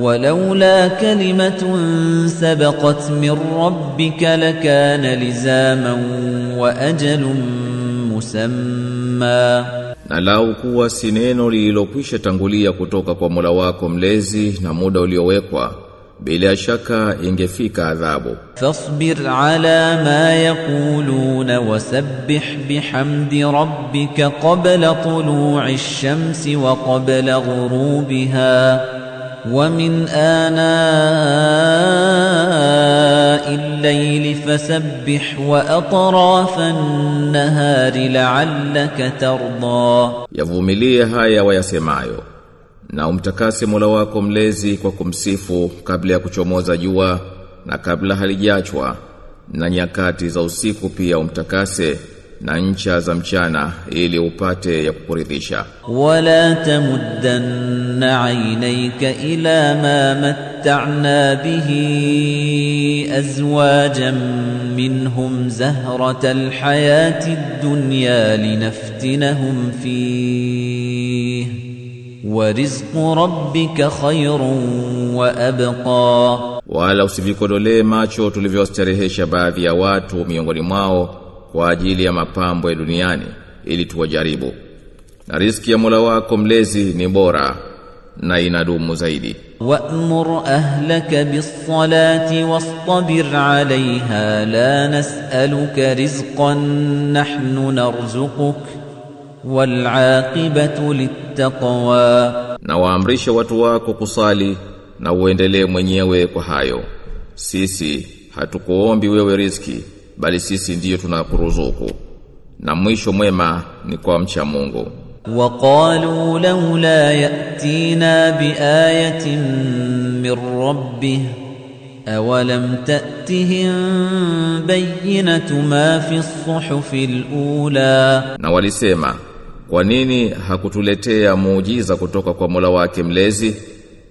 ولولا كلمة سبقت من ربك لكان لزاما وأجل مسمى Na lau kuwa si neno lililokwisha tangulia kutoka kwa Mola wako mlezi na muda uliowekwa bila shaka ingefika adhabu فاصبر على ما يقولون وسبح بحمد ربك قبل طلوع الشمس وقبل غروبها ومن آناء الليل فسبح وأطراف النهار لعلك ترضى yavumilie haya wayasemayo na umtakase Mola wako mlezi kwa kumsifu kabla ya kuchomoza jua na kabla halijachwa na nyakati za usiku pia umtakase na ncha za mchana ili upate ya kukuridhisha ولا تمدن عينيك إلى ما متعنا به أزواجا منهم زهرة الحياة الدنيا لنفتنهم فيه ورزق ربك خير وأبقى wala usivikodolee macho tulivyostarehesha baadhi ya watu miongoni mwao kwa ajili ya mapambo ya duniani ili tuwajaribu. Na riziki ya Mola wako mlezi ni bora na inadumu zaidi. Wa'mur ahlaka bis-salati wastabir 'alayha la nas'aluka rizqan nahnu narzuquk wal'aqibatu lit-taqwa. Na waamrisha watu wako kusali na uendelee mwenyewe kwa hayo. Sisi hatukuombi wewe riziki bali sisi ndiyo tunakuruzuku na mwisho mwema ni kwa mcha Mungu وقالوا لولا يأتينا بآية من ربه أولم تأتهم بينة ما في الصحف الأولى na walisema kwa nini hakutuletea muujiza kutoka kwa Mola wake mlezi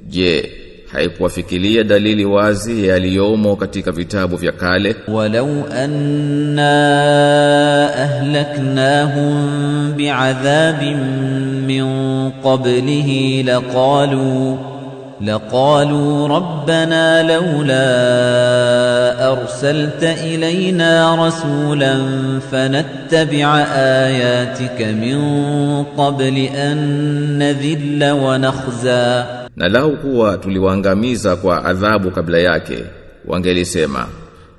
je haikuwafikiria dalili wazi yaliyomo katika vitabu vya kale. ولو أنا أهلكناهم بعذاب من قبله لقالوا لقالوا ربنا لولا أرسلت إلينا رسولا فنتبع آياتك من قبل أن نذل ونخزى na lau kuwa tuliwaangamiza kwa adhabu kabla yake wangelisema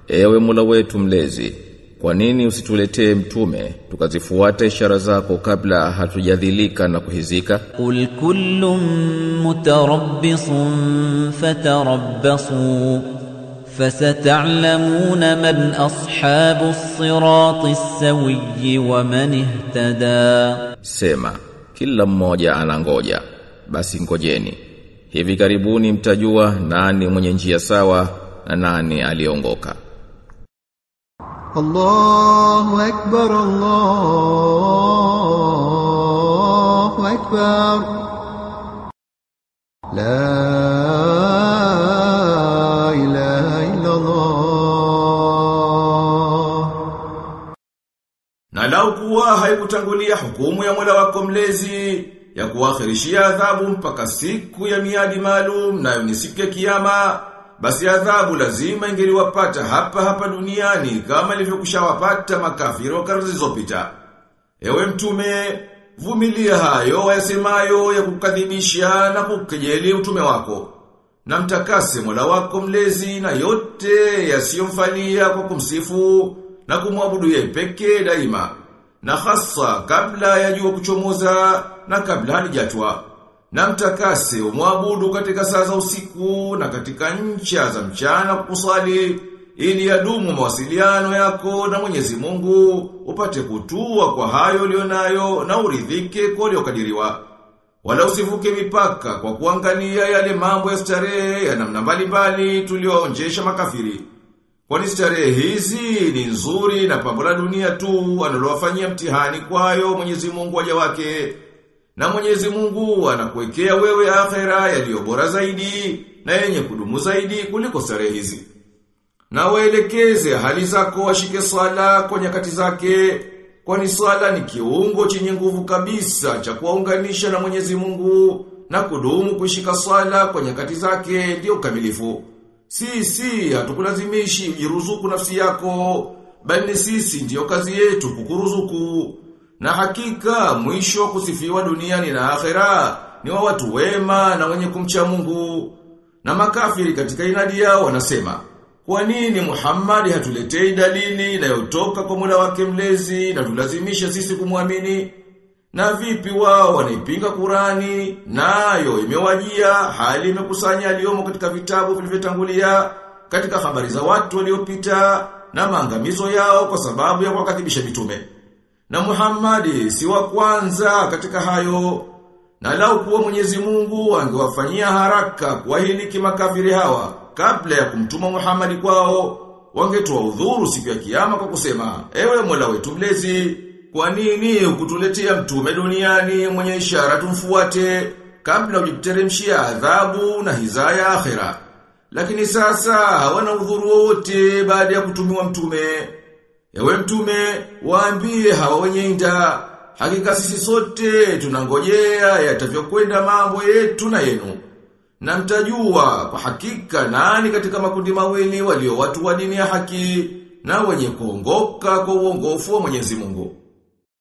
ewe mula wetu mlezi kwa nini usituletee mtume tukazifuata ishara zako kabla hatujadhilika na kuhizika? Kul kullu mutarabbisun fatarabbasu fasata'lamuna man ashabu sirati sawi wa man ihtada. Sema kila mmoja anangoja basi ngojeni. Hivi karibuni mtajua nani mwenye njia sawa na nani aliongoka. Allahu akbar Allahu akbar La ilaha illa Allah Na lau kuwa haikutangulia hukumu ya Mola wako mlezi ya kuakhirishia adhabu mpaka siku ya miadi maalum nayo ni siku ya kiyama basi adhabu lazima ingeliwapata hapa hapa duniani kama ilivyokushawapata makafiro karne zilizopita. Ewe mtume, vumilia hayo wayasemayo ya kukadhibisha na kukejeli utume wako. Na mtakase Mola wako mlezi na yote yasiyomfalia kwa kumsifu na kumwabudu yeye pekee daima. Na hasa kabla ya jua kuchomoza na kabla halijatwa. Na mtakase umwabudu katika saa za usiku na katika ncha za mchana kusali ili yadumu mawasiliano yako na Mwenyezi Mungu upate kutua kwa hayo ulionayo na uridhike kwa uliokadiriwa. Wala usivuke mipaka kwa kuangalia yale mambo ya starehe ya namna mbalimbali tuliyoonjesha makafiri. Kwani starehe hizi ni nzuri na pambo la dunia tu analowafanyia mtihani kwayo Mwenyezi Mungu waja wake. Na Mwenyezi Mungu anakuwekea wewe akhera yaliyo bora zaidi na yenye kudumu zaidi kuliko starehe hizi. Na waelekeze hali zako washike sala kwa nyakati zake, kwani sala ni kiungo chenye nguvu kabisa cha kuwaunganisha na Mwenyezi Mungu na kudumu kushika swala kwa nyakati zake ndio ukamilifu. Sisi hatukulazimishi ujiruzuku nafsi yako, bali sisi ndiyo kazi yetu kukuruzuku. Na hakika mwisho kusifiwa duniani na akhera ni wa watu wema na wenye kumcha Mungu. Na makafiri katika inadi yao wanasema, kwa nini Muhammad hatuletei dalili inayotoka kwa Mola wake mlezi na tulazimisha sisi kumwamini? Na vipi wao wanaipinga Qurani nayo imewajia hali imekusanya aliyomo katika vitabu vilivyotangulia katika habari za watu waliopita na maangamizo yao kwa sababu ya kuwakadhibisha mitume. Na Muhammadi si wa kwanza katika hayo. Na lau kuwa Mwenyezi Mungu angewafanyia haraka kuwahiliki makafiri hawa kabla ya kumtuma Muhammad kwao, wangetoa udhuru siku ya kiyama kwa kusema, ewe Mola wetu mlezi, kwa nini ukutuletea mtume duniani mwenye ishara tumfuate kabla ujiteremshia adhabu na hizaya akhira? Lakini sasa hawana udhuru wote baada ya kutumiwa mtume. Ewe mtume, waambie hawa wenye inda, hakika sisi sote tunangojea yatavyokwenda mambo yetu na yenu. Na mtajua kwa hakika nani katika makundi mawili walio watu wa dini ya haki na wenye kuongoka kwa uongofu wa Mwenyezi Mungu.